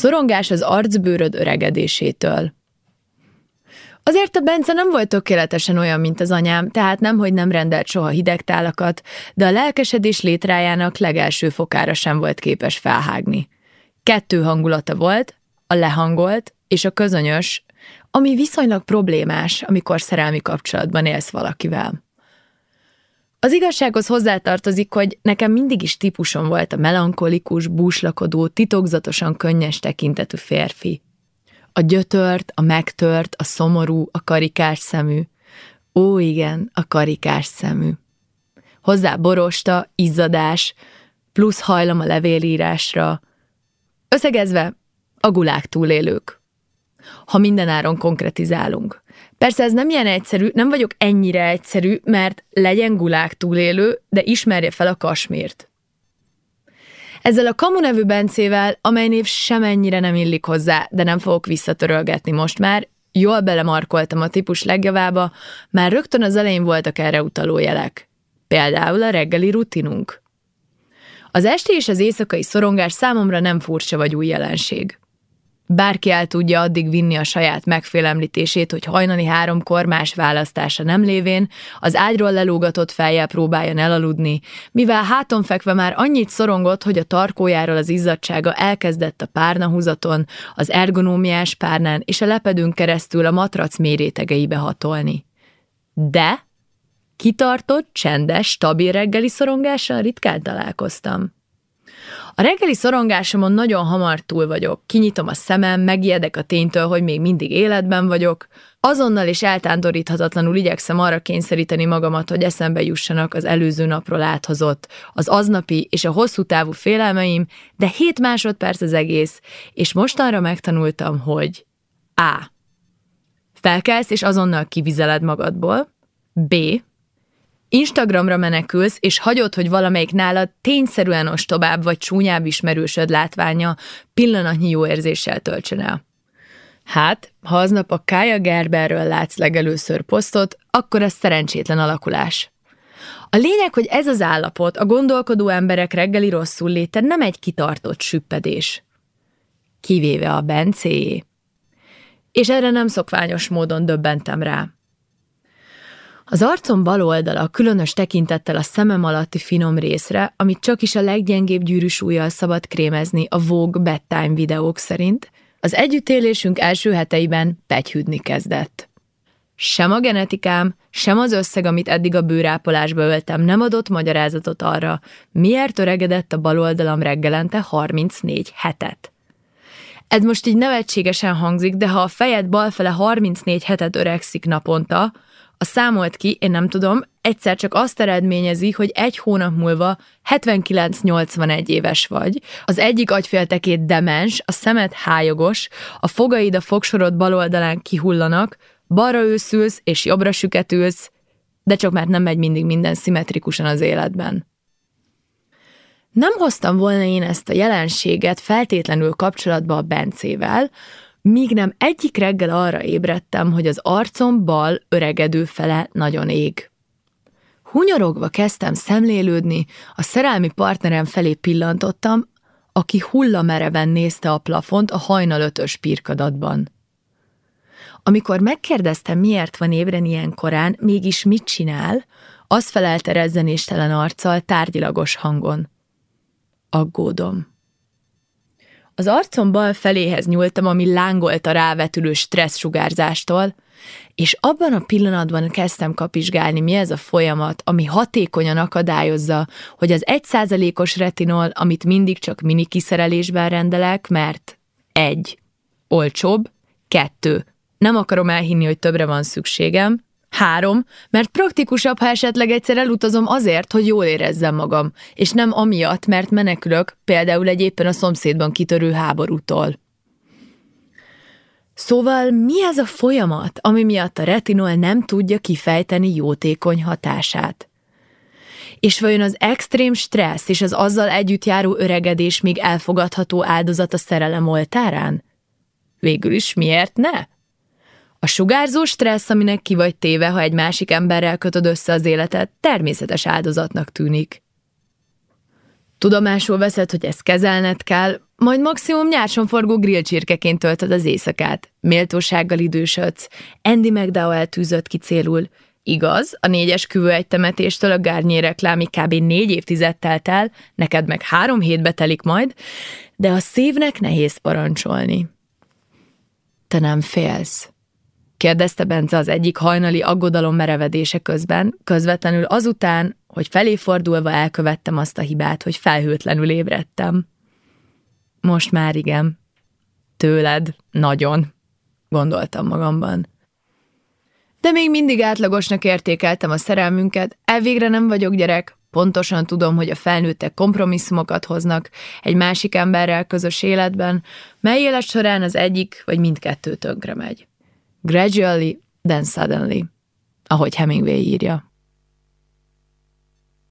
Szorongás az arcbőröd öregedésétől. Azért a Bence nem volt tökéletesen olyan, mint az anyám, tehát nem, hogy nem rendelt soha hidegtálakat, de a lelkesedés létrájának legelső fokára sem volt képes felhágni. Kettő hangulata volt, a lehangolt és a közönyös, ami viszonylag problémás, amikor szerelmi kapcsolatban élsz valakivel. Az igazsághoz hozzátartozik, hogy nekem mindig is típusom volt a melankolikus, búslakodó, titokzatosan könnyes tekintetű férfi. A gyötört, a megtört, a szomorú, a karikás szemű. Ó, igen, a karikás szemű. Hozzá borosta, izzadás, plusz hajlam a levélírásra. Összegezve, a gulák túlélők. Ha mindenáron konkretizálunk. Persze ez nem ilyen egyszerű, nem vagyok ennyire egyszerű, mert legyen gulák túlélő, de ismerje fel a kasmírt. Ezzel a Kamu nevű Bencével, amely név semennyire nem illik hozzá, de nem fogok visszatörölgetni most már, jól belemarkoltam a típus legjavába, már rögtön az elején voltak erre utaló jelek. Például a reggeli rutinunk. Az esti és az éjszakai szorongás számomra nem furcsa vagy új jelenség. Bárki el tudja addig vinni a saját megfélemlítését, hogy hajnali háromkor más választása nem lévén, az ágyról lelógatott fejjel próbáljon elaludni, mivel háton fekve már annyit szorongott, hogy a tarkójáról az izzadsága elkezdett a párnahúzaton, az ergonómiás párnán és a lepedünk keresztül a matrac mérétegeibe hatolni. De kitartott, csendes, stabil reggeli szorongással ritkán találkoztam. A reggeli szorongásomon nagyon hamar túl vagyok. Kinyitom a szemem, megijedek a ténytől, hogy még mindig életben vagyok. Azonnal és eltántoríthatatlanul igyekszem arra kényszeríteni magamat, hogy eszembe jussanak az előző napról áthozott, az aznapi és a hosszú távú félelmeim, de 7 másodperc az egész, és mostanra megtanultam, hogy A. Felkelsz és azonnal kivizeled magadból. B. Instagramra menekülsz, és hagyod, hogy valamelyik nálad tényszerűen ostobább vagy csúnyább ismerősöd látványa pillanatnyi jó érzéssel töltsön el. Hát, ha aznap a Kája Gerberről látsz legelőször posztot, akkor ez szerencsétlen alakulás. A lényeg, hogy ez az állapot, a gondolkodó emberek reggeli rosszul léte nem egy kitartott süppedés. Kivéve a Bencéjé. És erre nem szokványos módon döbbentem rá. Az arcom bal oldala különös tekintettel a szemem alatti finom részre, amit csak is a leggyengébb gyűrűsúlyjal szabad krémezni a Vogue bedtime videók szerint, az együttélésünk első heteiben pegyhűdni kezdett. Sem a genetikám, sem az összeg, amit eddig a bőrápolásba öltem, nem adott magyarázatot arra, miért öregedett a bal oldalam reggelente 34 hetet. Ez most így nevetségesen hangzik, de ha a fejed balfele 34 hetet öregszik naponta, a számolt ki, én nem tudom, egyszer csak azt eredményezi, hogy egy hónap múlva 79-81 éves vagy, az egyik agyféltekét demens, a szemed hájogos, a fogaid a fogsorod bal oldalán kihullanak, balra őszülsz és jobbra süketülsz, de csak mert nem megy mindig minden szimmetrikusan az életben. Nem hoztam volna én ezt a jelenséget feltétlenül kapcsolatba a Bencével, míg nem egyik reggel arra ébredtem, hogy az arcom bal öregedő fele nagyon ég. Hunyorogva kezdtem szemlélődni, a szerelmi partnerem felé pillantottam, aki hullamereven nézte a plafont a hajnal ötös pirkadatban. Amikor megkérdeztem, miért van ébren ilyen korán, mégis mit csinál, az felelte rezzenéstelen arccal, tárgyilagos hangon. Aggódom. Az arcom bal feléhez nyúltam, ami lángolt a rávetülő stressz sugárzástól, és abban a pillanatban kezdtem kapizsgálni, mi ez a folyamat, ami hatékonyan akadályozza, hogy az egyszázalékos retinol, amit mindig csak mini kiszerelésben rendelek, mert egy, olcsóbb, kettő, nem akarom elhinni, hogy többre van szükségem, Három, mert praktikusabb, ha esetleg egyszer elutazom azért, hogy jól érezzem magam, és nem amiatt, mert menekülök, például egy a szomszédban kitörő háborútól. Szóval mi ez a folyamat, ami miatt a retinol nem tudja kifejteni jótékony hatását? És vajon az extrém stressz és az azzal együtt járó öregedés még elfogadható áldozat a szerelem oltárán? Végül is miért ne? A sugárzó stressz, aminek ki vagy téve, ha egy másik emberrel kötöd össze az életet, természetes áldozatnak tűnik. Tudomásul veszed, hogy ezt kezelned kell, majd maximum nyárson forgó grillcsirkeként töltöd az éjszakát. Méltósággal idősödsz. Andy McDowell tűzött ki célul. Igaz, a négyes küvő egy temetéstől a Garnier reklámi kb. négy évtized telt el, neked meg három hétbe telik majd, de a szívnek nehéz parancsolni. Te nem félsz? Kérdezte Bence az egyik hajnali aggodalom merevedése közben, közvetlenül azután, hogy felé fordulva elkövettem azt a hibát, hogy felhőtlenül ébredtem. Most már igen. Tőled, nagyon, gondoltam magamban. De még mindig átlagosnak értékeltem a szerelmünket, elvégre nem vagyok gyerek, pontosan tudom, hogy a felnőttek kompromisszumokat hoznak egy másik emberrel közös életben, mely élet során az egyik vagy mindkettő tönkre megy. Gradually, then suddenly, ahogy Hemingway írja.